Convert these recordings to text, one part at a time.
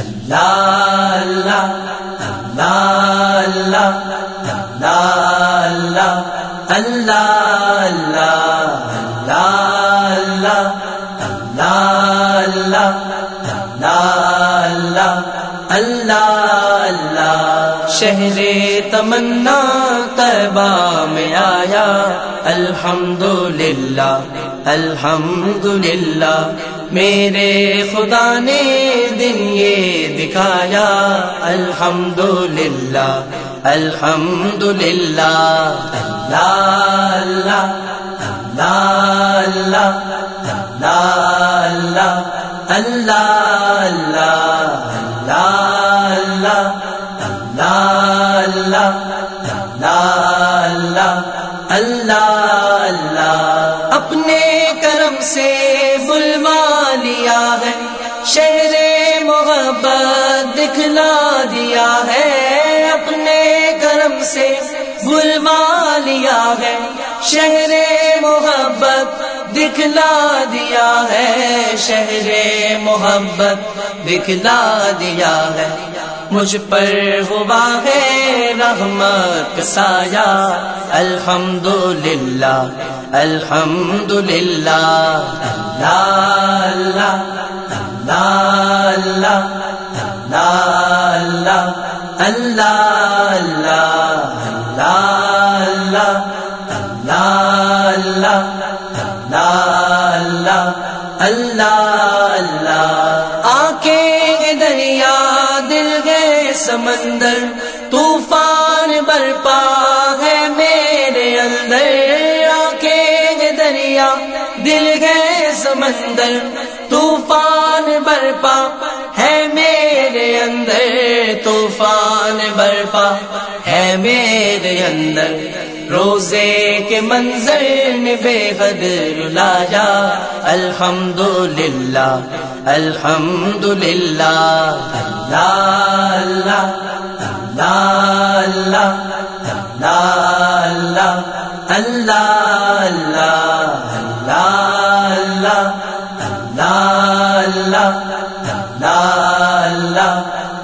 اللہ اللہ اللہ اللہ اللہ اللہ اللہ اللہ اللہ شہر تمنا تبا میں آیا الحمد للہ الحمد للہ میرے خدا نے دن یہ دکھایا الحمد للہ الحمد للہ اللہ اللہ اللہ اللہ اللہ اللہ اللہ اللہ اللہ اللہ اپنے کرم سے دیا ہے اپنے کرم سے بلوا لیا ہے شہر محبت دکھلا دیا ہے شہر محبت دکھلا دیا ہے مجھ پر ہوا ہے رحمت سایہ الحمد للہ الحمد للہ اللہ اللہ اللہ اللہ اللہ اللہ اللہ اللہ. آنکھیں دریا، دل گئے سمندر، طوفان برپا ہے میرے اندر۔ آنکھیں دریا، دل گئے سمندر طوفان برپا ہے میرے اندر، طوفان برپا ہے میرے اندر۔ روزے کے منظر نے بے حد رلایا الحمد للہ الحمد للہ اللہ اللہ۔ اللہ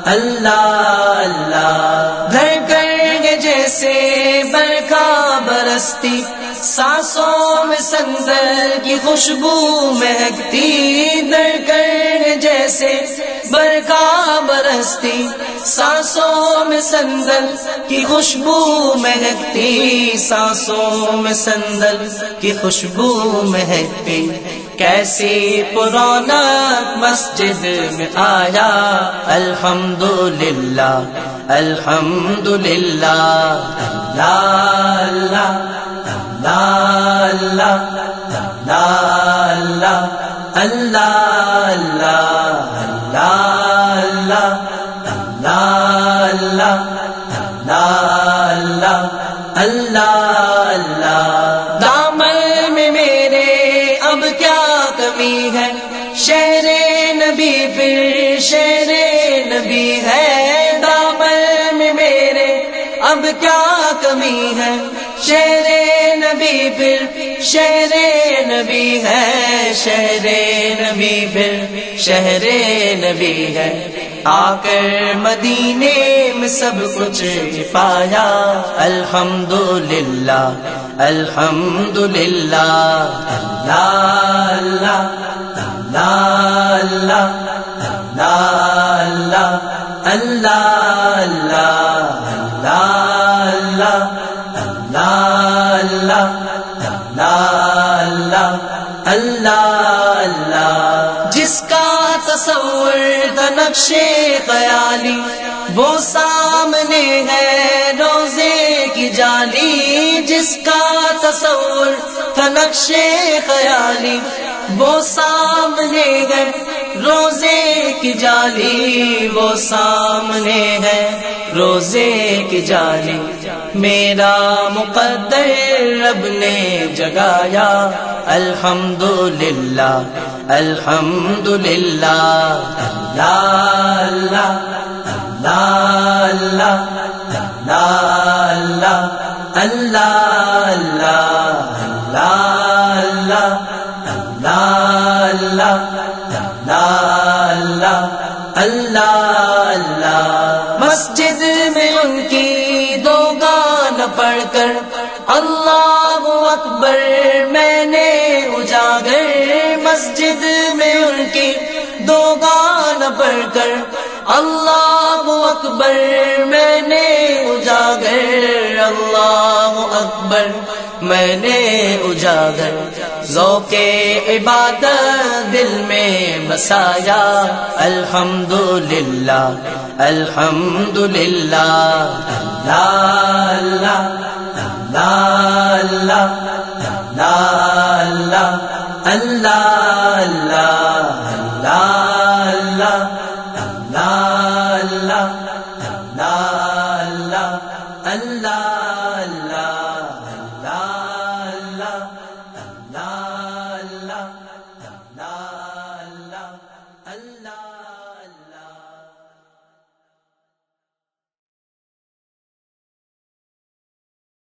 اللہ اللہ دھڑکن جیسے برکھا برستی سانسوں میں سندر کی خوشبو مہکتی۔ دھڑکن جیسے برکھا برستی سانسوں میں سندر کی خوشبو مہکتی سانسوں میں سندر کی خوشبو مہکتی کیسی پرانا مسجد میں آیا الحمد للہ الحمد للہ اللہ اللہ اللہ اللہ اللہ اللہ اللہ اللہ. دامل میں میرے اب کیا کمی ہے؟ شہر نبی پھر شہر نبی ہے۔ دامل میں میرے اب کیا کمی ہے؟ شہر نبی پھر شہر نبی ہے۔ شہر نبی پھر شہر نبی ہے۔ آ کر مدینے میں سب کچھ پایا الحمد للہ الحمد للہ اللہ اللہ اللہ اللہ اللہ اللہ تھا نقشے خیالی، وہ سامنے ہے روزے کی جالی، جس کا تصور تھا نقشے خیالی۔ وہ سامنے ہے روزے کی جالی، وہ سامنے ہے روزے کی جالی۔ میرا مقدر رب نے جگایا الحمد للہ الحمد للہ اللہ اللہ اللہ اللہ اللہ اللہ اللہ اللہ اللہ اللہ اللہ مسجد میں ان کی دو گان پڑھ کر اللہ اکبر میں نے اجاگر مسجد میں ان کی دو گان پڑھ کر اللہ اکبر میں نے اجاگر اللہ اکبر میں نے اجاگر ذوق عبادت دل میں بسایا الحمد للہ الحمد للہ اللہ اللہ اللہ اللہ اللہ اللہ اللہ اللہ اللہ.